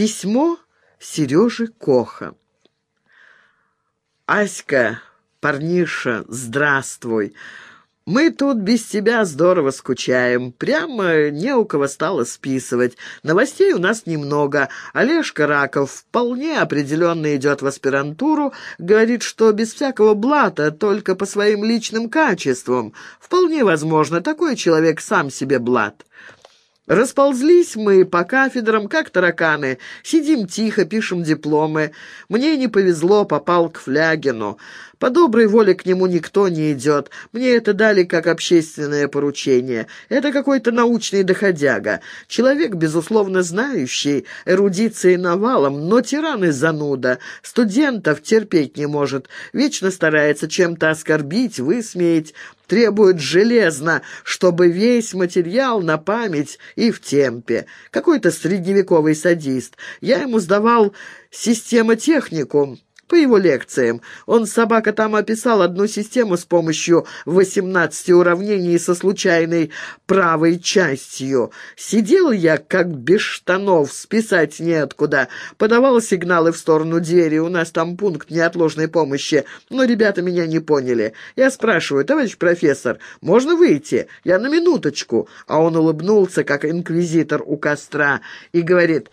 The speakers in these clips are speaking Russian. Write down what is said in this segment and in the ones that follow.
Письмо Сережи Коха. «Аська, парниша, здравствуй!» Мы тут без тебя здорово скучаем. Прямо не у кого стало списывать. Новостей у нас немного. Олежка Раков вполне определенно идет в аспирантуру. Говорит, что без всякого блата, только по своим личным качествам. Вполне возможно, такой человек сам себе блат. Расползлись мы по кафедрам, как тараканы. Сидим тихо, пишем дипломы. Мне не повезло, попал к Флягину. По доброй воле к нему никто не идет. Мне это дали как общественное поручение. Это какой-то научный доходяга. Человек, безусловно, знающий, эрудицией навалом, но тиран и зануда. Студентов терпеть не может. Вечно старается чем-то оскорбить, высмеять. Требует железно, чтобы весь материал на память и в темпе. Какой-то средневековый садист. Я ему сдавал системотехнику по его лекциям. Он, собака, там описал одну систему с помощью 18 уравнений со случайной правой частью. Сидел я, как без штанов, списать неоткуда. Подавал сигналы в сторону двери, у нас там пункт неотложной помощи, но ребята меня не поняли. Я спрашиваю, товарищ профессор, можно выйти? Я на минуточку. А он улыбнулся, как инквизитор у костра, и говорит...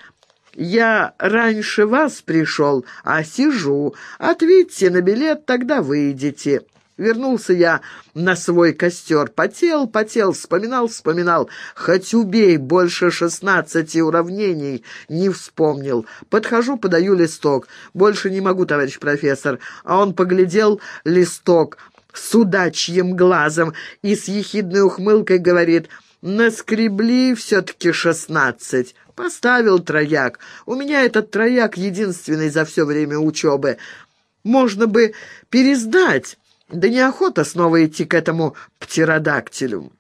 Я раньше вас пришел, а сижу. Ответьте на билет, тогда выйдете». Вернулся я на свой костер. Потел, потел, вспоминал, вспоминал. Хоть убей, больше шестнадцати уравнений не вспомнил. Подхожу, подаю листок. Больше не могу, товарищ профессор. А он поглядел листок с удачьим глазом и с ехидной ухмылкой говорит, «Наскребли все-таки шестнадцать». Поставил трояк. У меня этот трояк единственный за все время учебы. Можно бы пересдать, да неохота снова идти к этому птеродактилю.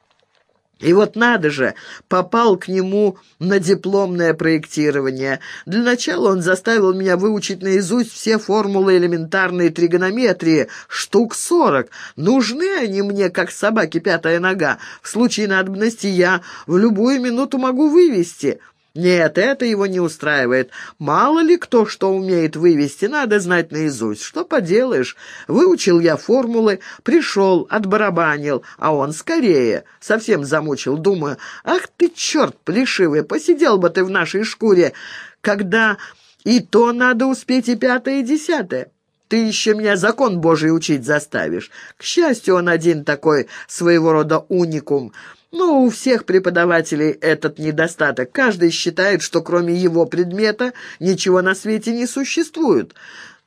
И вот надо же, попал к нему на дипломное проектирование. Для начала он заставил меня выучить наизусть все формулы элементарной тригонометрии, штук сорок. Нужны они мне, как собаке пятая нога. В случае надобности я в любую минуту могу вывести. Нет, это его не устраивает. Мало ли кто что умеет вывести, надо знать наизусть. Что поделаешь? Выучил я формулы, пришел, отбарабанил, а он скорее. Совсем замучил, думаю, ах ты черт плешивый, посидел бы ты в нашей шкуре, когда и то надо успеть и пятое, и десятое. Ты еще меня закон Божий учить заставишь. К счастью, он один такой своего рода уникум. Но у всех преподавателей этот недостаток. Каждый считает, что кроме его предмета ничего на свете не существует.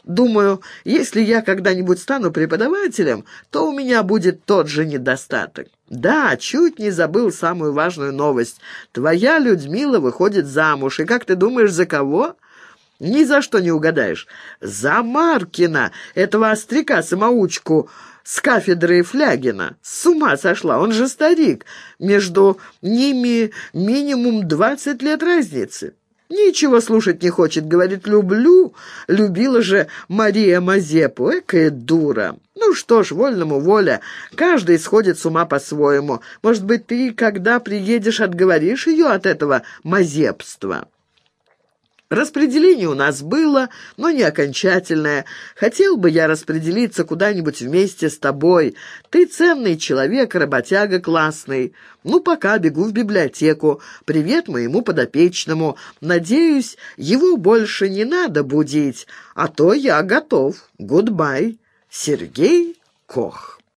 Думаю, если я когда-нибудь стану преподавателем, то у меня будет тот же недостаток. Да, чуть не забыл самую важную новость. Твоя Людмила выходит замуж, и как ты думаешь, за кого?» «Ни за что не угадаешь. За Маркина, этого остряка-самоучку» с кафедры Флягина. С ума сошла, он же старик. Между ними минимум двадцать лет разницы. Ничего слушать не хочет, говорит, люблю. Любила же Мария Мазепу, экая дура. Ну что ж, вольному воля. Каждый сходит с ума по-своему. Может быть, ты, когда приедешь, отговоришь ее от этого мазепства?» Распределение у нас было, но не окончательное. Хотел бы я распределиться куда-нибудь вместе с тобой. Ты ценный человек, работяга классный. Ну, пока бегу в библиотеку. Привет моему подопечному. Надеюсь, его больше не надо будить, а то я готов. Goodbye. Сергей Кох.